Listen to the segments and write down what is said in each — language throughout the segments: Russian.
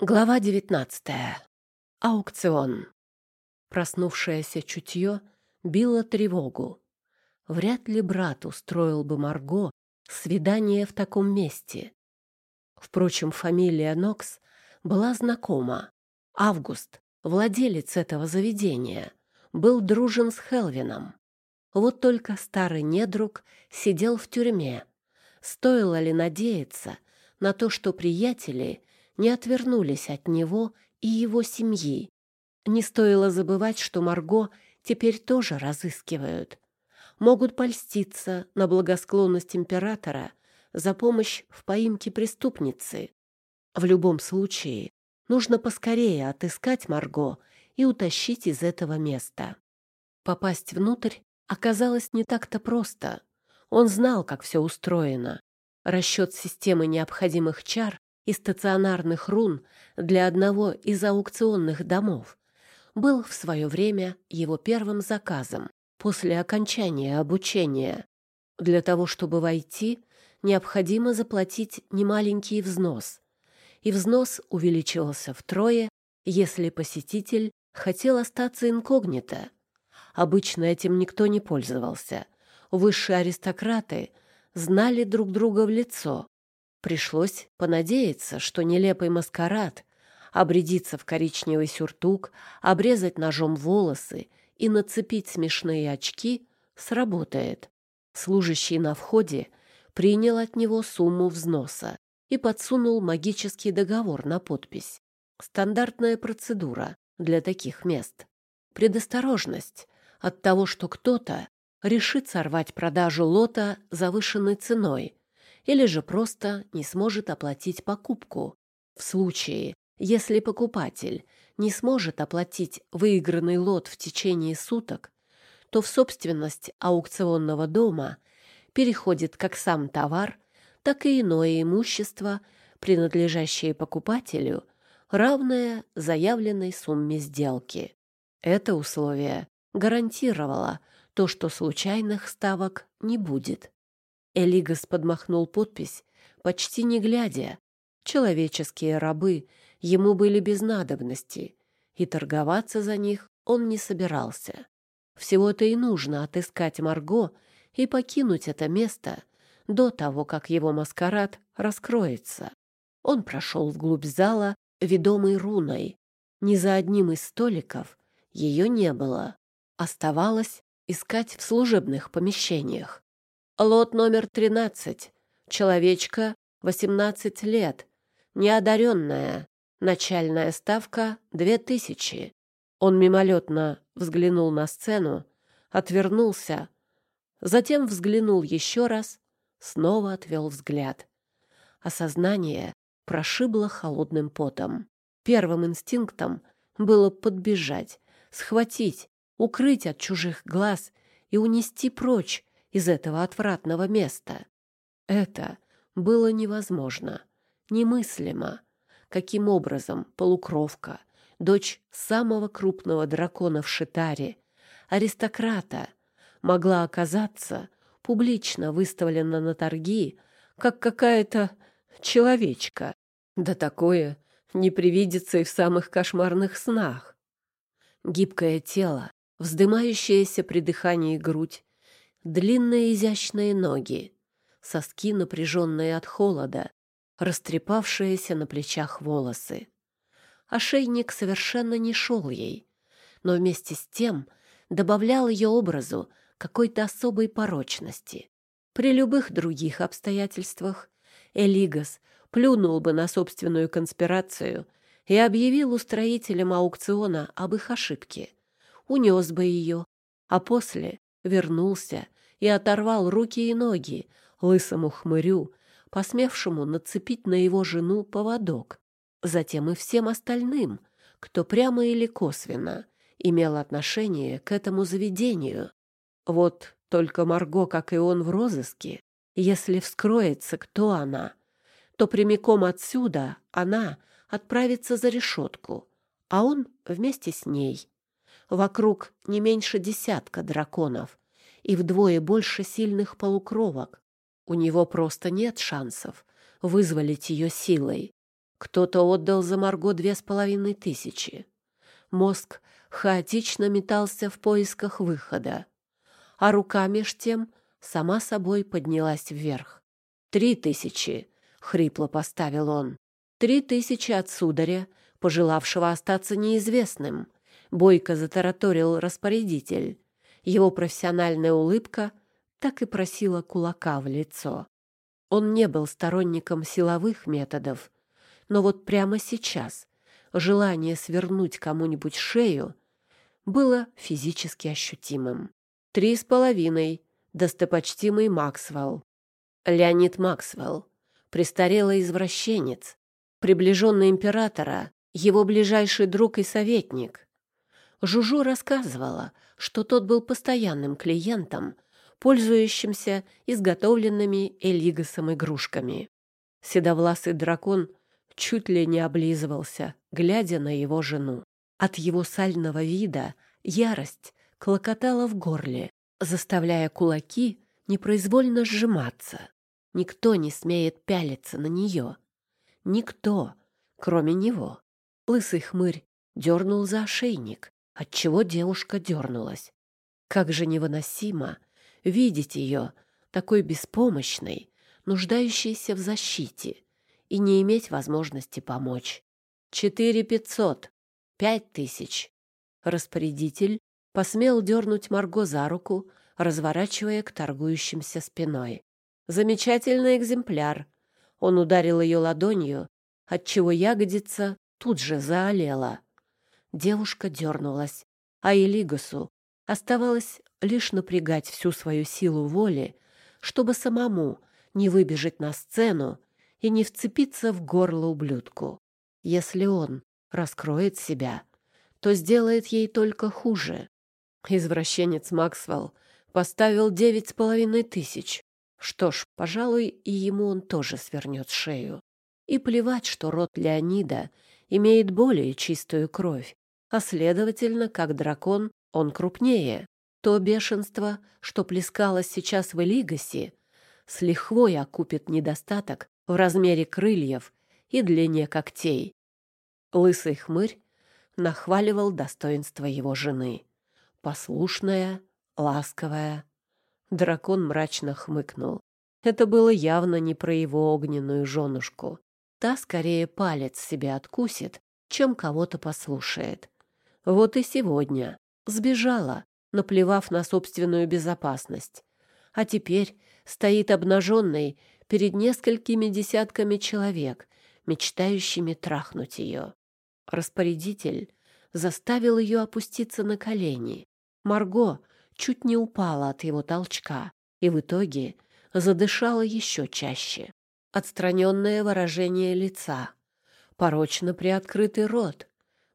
Глава девятнадцатая. Аукцион. Проснувшееся чутье било тревогу. Вряд ли брат устроил бы Марго свидание в таком месте. Впрочем, фамилия Нокс была знакома. Август, владелец этого заведения, был дружен с Хелвином. Вот только старый недруг сидел в тюрьме. Стоило ли надеяться на то, что приятели — не отвернулись от него и его семьи. Не стоило забывать, что Марго теперь тоже разыскивают. Могут польститься на благосклонность императора за помощь в поимке преступницы. В любом случае, нужно поскорее отыскать Марго и утащить из этого места. Попасть внутрь оказалось не так-то просто. Он знал, как все устроено. Расчет системы необходимых чар и стационарных рун для одного из аукционных домов был в свое время его первым заказом после окончания обучения. Для того, чтобы войти, необходимо заплатить немаленький взнос, и взнос увеличивался втрое, если посетитель хотел остаться инкогнито. Обычно этим никто не пользовался. Высшие аристократы знали друг друга в лицо, Пришлось понадеяться, что нелепый маскарад, обрядиться в коричневый сюртук, обрезать ножом волосы и нацепить смешные очки сработает. Служащий на входе принял от него сумму взноса и подсунул магический договор на подпись. Стандартная процедура для таких мест. Предосторожность от того, что кто-то решит сорвать продажу лота завышенной ценой, или же просто не сможет оплатить покупку. В случае, если покупатель не сможет оплатить выигранный лот в течение суток, то в собственность аукционного дома переходит как сам товар, так и иное имущество, принадлежащее покупателю, равное заявленной сумме сделки. Это условие гарантировало то, что случайных ставок не будет. Элигас подмахнул подпись, почти не глядя. Человеческие рабы ему были без надобности, и торговаться за них он не собирался. Всего-то и нужно отыскать Марго и покинуть это место до того, как его маскарад раскроется. Он прошел вглубь зала, ведомый руной. Ни за одним из столиков ее не было. Оставалось искать в служебных помещениях. Лот номер 13. Человечка, 18 лет. Неодаренная. Начальная ставка — 2000. Он мимолетно взглянул на сцену, отвернулся, затем взглянул еще раз, снова отвел взгляд. Осознание прошибло холодным потом. Первым инстинктом было подбежать, схватить, укрыть от чужих глаз и унести прочь, из этого отвратного места. Это было невозможно, немыслимо. Каким образом полукровка, дочь самого крупного дракона в Шитаре, аристократа, могла оказаться публично выставлена на торги, как какая-то человечка. Да такое не привидится и в самых кошмарных снах. Гибкое тело, вздымающаяся при дыхании грудь, длинные изящные ноги, соски, напряженные от холода, растрепавшиеся на плечах волосы. Ошейник совершенно не шел ей, но вместе с тем добавлял ее образу какой-то особой порочности. При любых других обстоятельствах Элигас плюнул бы на собственную конспирацию и объявил устроителям аукциона об их ошибке, унес бы ее, а после вернулся и оторвал руки и ноги лысому хмырю, посмевшему нацепить на его жену поводок. Затем и всем остальным, кто прямо или косвенно имел отношение к этому заведению. Вот только Марго, как и он в розыске, если вскроется, кто она, то прямиком отсюда она отправится за решетку, а он вместе с ней. Вокруг не меньше десятка драконов, и вдвое больше сильных полукровок. У него просто нет шансов вызволить ее силой. Кто-то отдал за Марго две с половиной тысячи. Мозг хаотично метался в поисках выхода, а рука меж тем сама собой поднялась вверх. «Три тысячи!» — хрипло поставил он. «Три тысячи от сударя, пожелавшего остаться неизвестным», — бойко затараторил распорядитель. Его профессиональная улыбка так и просила кулака в лицо. Он не был сторонником силовых методов, но вот прямо сейчас желание свернуть кому-нибудь шею было физически ощутимым. Три с половиной, достопочтимый Максвелл. Леонид Максвелл, престарелый извращенец, приближенный императора, его ближайший друг и советник. Жужу рассказывала, что тот был постоянным клиентом, пользующимся изготовленными Элигасом игрушками. Седовласый дракон чуть ли не облизывался, глядя на его жену. От его сального вида ярость клокотала в горле, заставляя кулаки непроизвольно сжиматься. Никто не смеет пялиться на нее. Никто, кроме него. Лысый хмырь дернул за ошейник, отчего девушка дернулась. Как же невыносимо видеть ее такой беспомощной, нуждающейся в защите, и не иметь возможности помочь. Четыре пятьсот, пять тысяч. Распорядитель посмел дернуть Марго за руку, разворачивая к торгующимся спиной. Замечательный экземпляр. Он ударил ее ладонью, отчего ягодица тут же заолела. Девушка дернулась, а Элигасу оставалось лишь напрягать всю свою силу воли, чтобы самому не выбежать на сцену и не вцепиться в горло ублюдку. Если он раскроет себя, то сделает ей только хуже. Извращенец Максвелл поставил девять с половиной тысяч. Что ж, пожалуй, и ему он тоже свернет шею. И плевать, что род Леонида имеет более чистую кровь, а, следовательно, как дракон, он крупнее. То бешенство, что плескалось сейчас в Элигасе, с лихвой окупит недостаток в размере крыльев и длине когтей. Лысый хмырь нахваливал достоинство его жены. Послушная, ласковая. Дракон мрачно хмыкнул. Это было явно не про его огненную женушку. Та скорее палец себе откусит, чем кого-то послушает. Вот и сегодня сбежала, наплевав на собственную безопасность. А теперь стоит обнаженной перед несколькими десятками человек, мечтающими трахнуть ее. Распорядитель заставил ее опуститься на колени. Марго чуть не упала от его толчка и в итоге задышала еще чаще. Отстраненное выражение лица, порочно приоткрытый рот,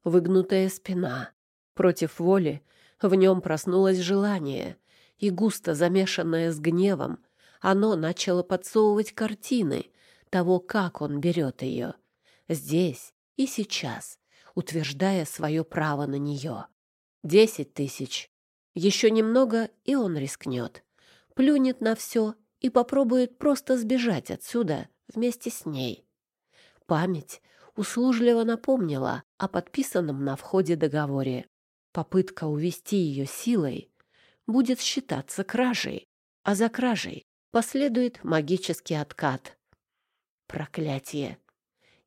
выгнутая спина. Против воли в нем проснулось желание, и густо замешанное с гневом оно начало подсовывать картины того, как он берет ее. Здесь и сейчас, утверждая свое право на нее. Десять тысяч. Еще немного, и он рискнет. Плюнет на все и попробует просто сбежать отсюда вместе с ней. Память услужливо напомнила о подписанном на входе договоре. Попытка увести ее силой будет считаться кражей, а за кражей последует магический откат. Проклятие!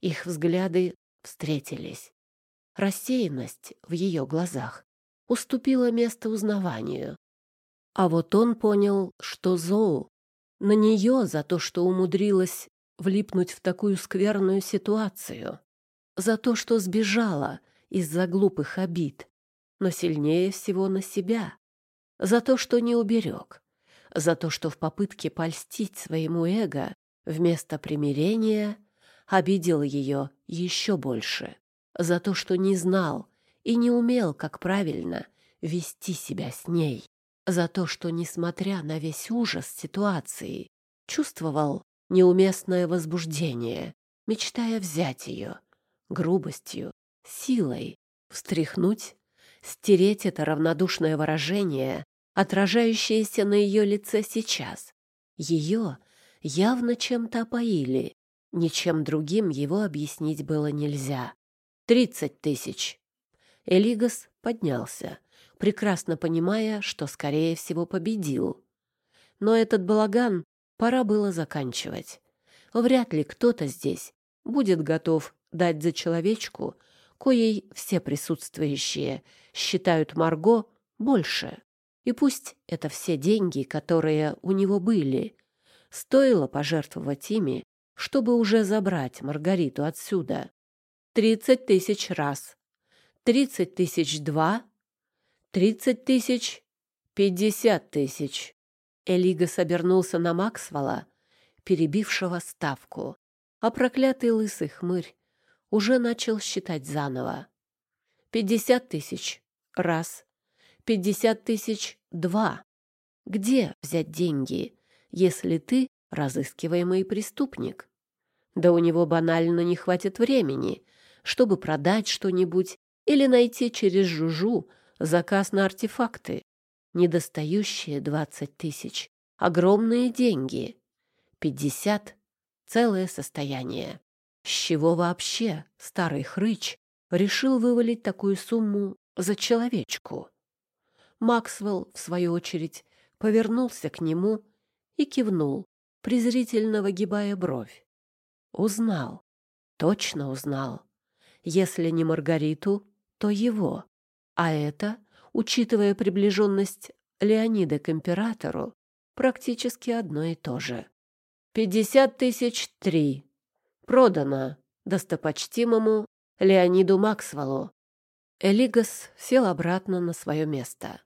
Их взгляды встретились. Рассеянность в ее глазах уступила место узнаванию. А вот он понял, что Зоу на нее за то, что умудрилась влипнуть в такую скверную ситуацию, за то, что сбежала из-за глупых обид, но сильнее всего на себя, за то, что не уберег, за то, что в попытке польстить своему эго вместо примирения обидел ее еще больше, за то, что не знал и не умел, как правильно вести себя с ней, за то, что, несмотря на весь ужас ситуации, чувствовал неуместное возбуждение, мечтая взять ее грубостью, силой, встряхнуть, стереть это равнодушное выражение отражающееся на ее лице сейчас. Ее явно чем-то опоили. Ничем другим его объяснить было нельзя. «Тридцать тысяч!» Элигас поднялся, прекрасно понимая, что, скорее всего, победил. Но этот балаган пора было заканчивать. Вряд ли кто-то здесь будет готов дать за человечку, коей все присутствующие считают Марго больше. И пусть это все деньги, которые у него были, стоило пожертвовать ими, чтобы уже забрать Маргариту отсюда. Тридцать тысяч раз. Тридцать тысяч два. Тридцать тысяч. Пятьдесят тысяч. Элига собернулся на Максвелла, перебившего ставку, а проклятый лысый хмырь уже начал считать заново. Пятьдесят тысяч. Раз. Пятьдесят тысяч. Два. Где взять деньги, если ты разыскиваемый преступник? Да у него банально не хватит времени, чтобы продать что-нибудь или найти через Жужу заказ на артефакты. Недостающие двадцать тысяч. Огромные деньги. Пятьдесят — целое состояние. С чего вообще старый хрыч решил вывалить такую сумму за человечку? Максвелл, в свою очередь, повернулся к нему и кивнул, презрительно выгибая бровь. Узнал. Точно узнал. Если не Маргариту, то его. А это, учитывая приближенность Леонида к императору, практически одно и то же. «Пятьдесят тысяч три», Продано достопочтимому Леониду Максвеллу. Элигас сел обратно на свое место,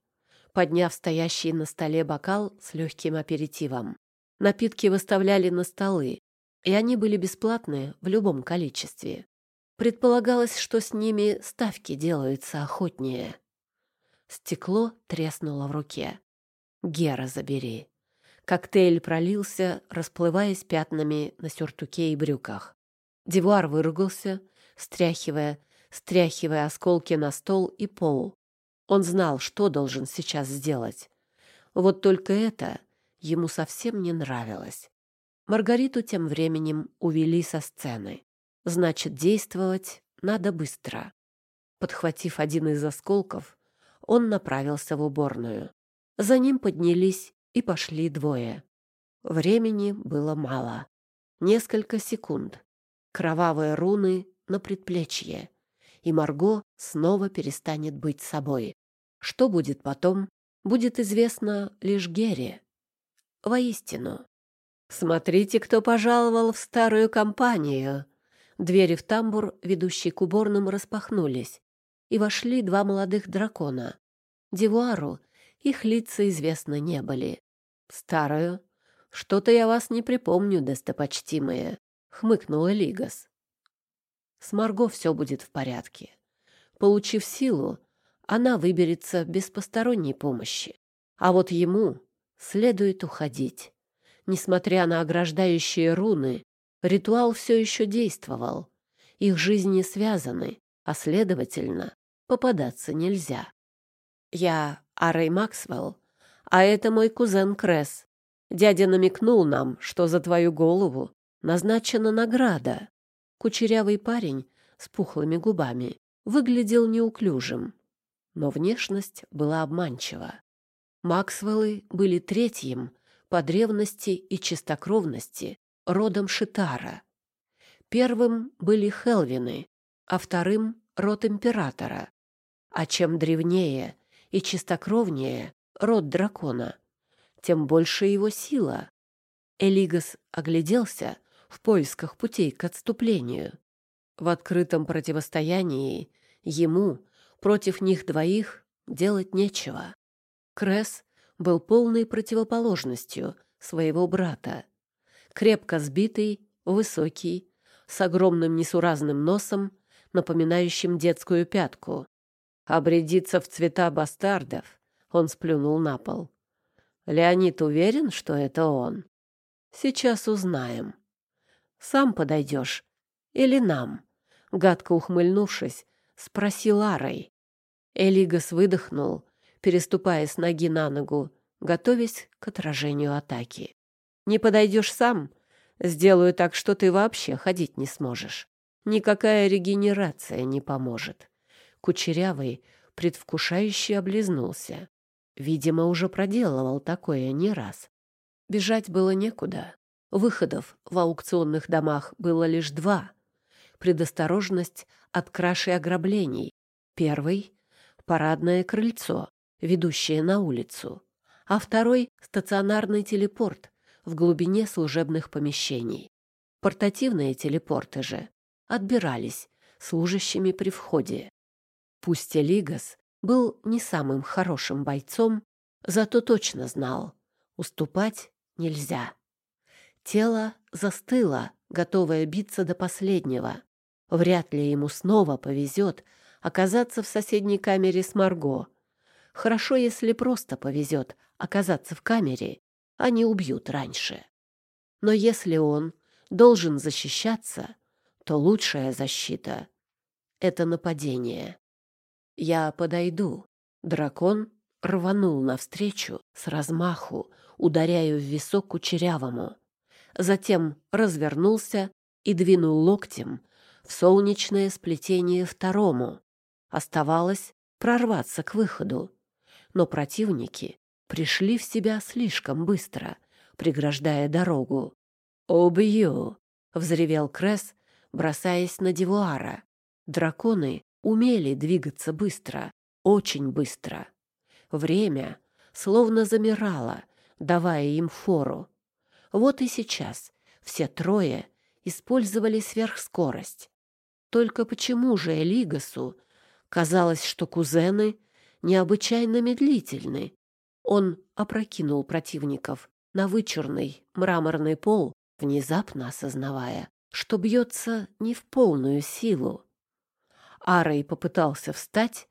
подняв стоящий на столе бокал с легким аперитивом. Напитки выставляли на столы, и они были бесплатные в любом количестве. Предполагалось, что с ними ставки делаются охотнее. Стекло треснуло в руке. «Гера, забери!» Коктейль пролился, расплываясь пятнами на сюртуке и брюках. Девуар выругался, стряхивая, стряхивая осколки на стол и пол. Он знал, что должен сейчас сделать. Вот только это ему совсем не нравилось. Маргариту тем временем увели со сцены. Значит, действовать надо быстро. Подхватив один из осколков, он направился в уборную. За ним поднялись и пошли двое. Времени было мало. Несколько секунд. Кровавые руны на предплечье. И Марго снова перестанет быть собой. Что будет потом, будет известно лишь Гере. Воистину. «Смотрите, кто пожаловал в старую компанию!» Двери в тамбур, ведущий к уборным, распахнулись, и вошли два молодых дракона. Девуару их лица известны не были. «Старую? Что-то я вас не припомню, достопочтимые», — хмыкнула Лигас. «С Марго все будет в порядке. Получив силу, она выберется без посторонней помощи. А вот ему следует уходить. Несмотря на ограждающие руны, ритуал все еще действовал. Их жизни связаны, а, следовательно, попадаться нельзя. Я, Арей Максвелл, а это мой кузен Кресс. Дядя намекнул нам, что за твою голову назначена награда. Кучерявый парень с пухлыми губами выглядел неуклюжим, но внешность была обманчива. Максвеллы были третьим по древности и чистокровности родом Шитара. Первым были Хелвины, а вторым — род императора. А чем древнее и чистокровнее род дракона, тем больше его сила. Элигас огляделся в поисках путей к отступлению. В открытом противостоянии ему против них двоих делать нечего. Кресс был полной противоположностью своего брата. Крепко сбитый, высокий, с огромным несуразным носом, напоминающим детскую пятку. Обрядиться в цвета бастардов он сплюнул на пол. Леонид уверен, что это он? Сейчас узнаем. Сам подойдешь? Или нам? Гадко ухмыльнувшись, спросил Арой. Элигас выдохнул, переступая с ноги на ногу, готовясь к отражению атаки. Не подойдешь сам, Сделаю так, что ты вообще ходить не сможешь. Никакая регенерация не поможет. Кучерявый предвкушающе облизнулся. Видимо, уже проделывал такое не раз. Бежать было некуда. Выходов в аукционных домах было лишь два. Предосторожность от краж и ограблений. Первый — парадное крыльцо, ведущее на улицу. А второй — стационарный телепорт в глубине служебных помещений. Портативные телепорты же отбирались служащими при входе. Пусть Элигас был не самым хорошим бойцом, зато точно знал — уступать нельзя. Тело застыло, готовое биться до последнего. Вряд ли ему снова повезет оказаться в соседней камере с Марго. Хорошо, если просто повезет оказаться в камере, они убьют раньше. Но если он должен защищаться, то лучшая защита — это нападение. Я подойду. Дракон рванул навстречу с размаху, ударяя в висок кучерявому затем развернулся и двинул локтем в солнечное сплетение второму. Оставалось прорваться к выходу, но противники пришли в себя слишком быстро, преграждая дорогу. «Убью!» — взревел Кресс, бросаясь на Девуара. Драконы умели двигаться быстро, очень быстро. Время словно замирало, давая им фору. Вот и сейчас все трое использовали сверхскорость. Только почему же Элигасу казалось, что кузены необычайно медлительны? Он опрокинул противников на вычурный мраморный пол, внезапно осознавая, что бьется не в полную силу. Арой попытался встать,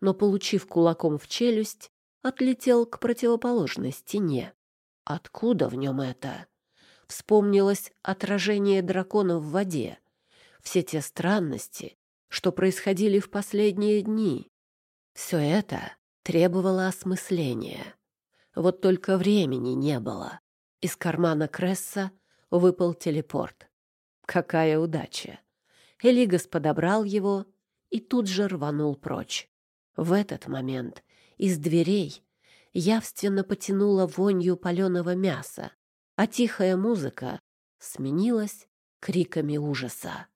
но, получив кулаком в челюсть, отлетел к противоположной стене. Откуда в нем это? Вспомнилось отражение дракона в воде. Все те странности, что происходили в последние дни. Все это требовало осмысления. Вот только времени не было. Из кармана Кресса выпал телепорт. Какая удача! Элигас подобрал его и тут же рванул прочь. В этот момент из дверей явственно потянуло вонью паленого мяса, а тихая музыка сменилась криками ужаса.